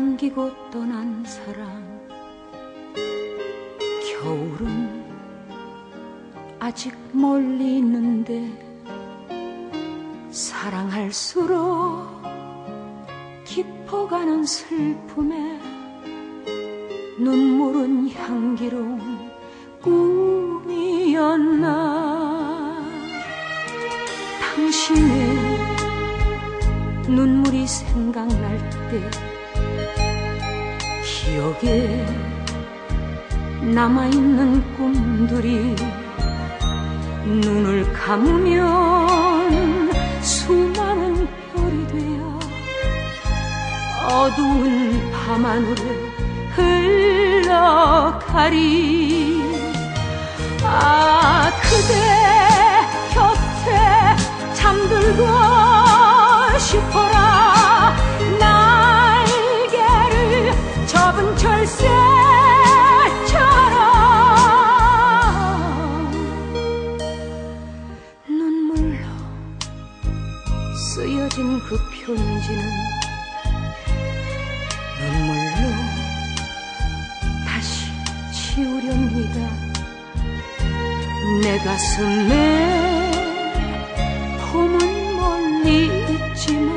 남기고 떠난 사랑 겨울은 아직 멀리 있는데 사랑할수록 깊어가는 슬픔에 눈물은 향기로운 꿈이었나. 당신의 눈물이 생각날 때 기억에 남아있는 꿈들이 눈을 감으면 수많은 별이 되어 어두운 밤하늘에 흘러가리. 아 그대 곁에 잠들고 싶어 철새처럼 눈물로 쓰여진 그 편지는 눈물로 다시 지우렵니다. 내 가슴에 봄은 멀리 있지만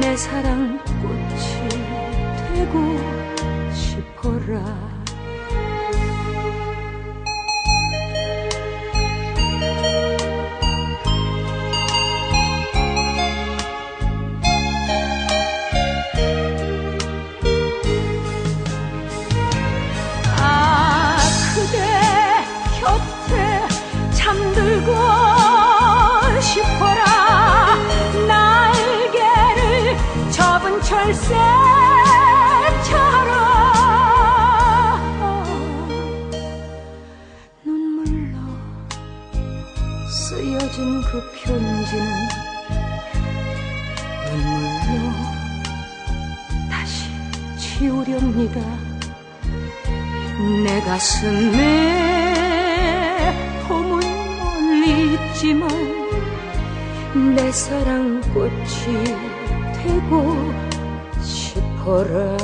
내 사랑 아 접은 철새 쓰여진 그 편지는 눈물로 다시 지우렵니다. 내 가슴에 봄은 멀리 있지만 내 사랑 꽃이 되고 싶어라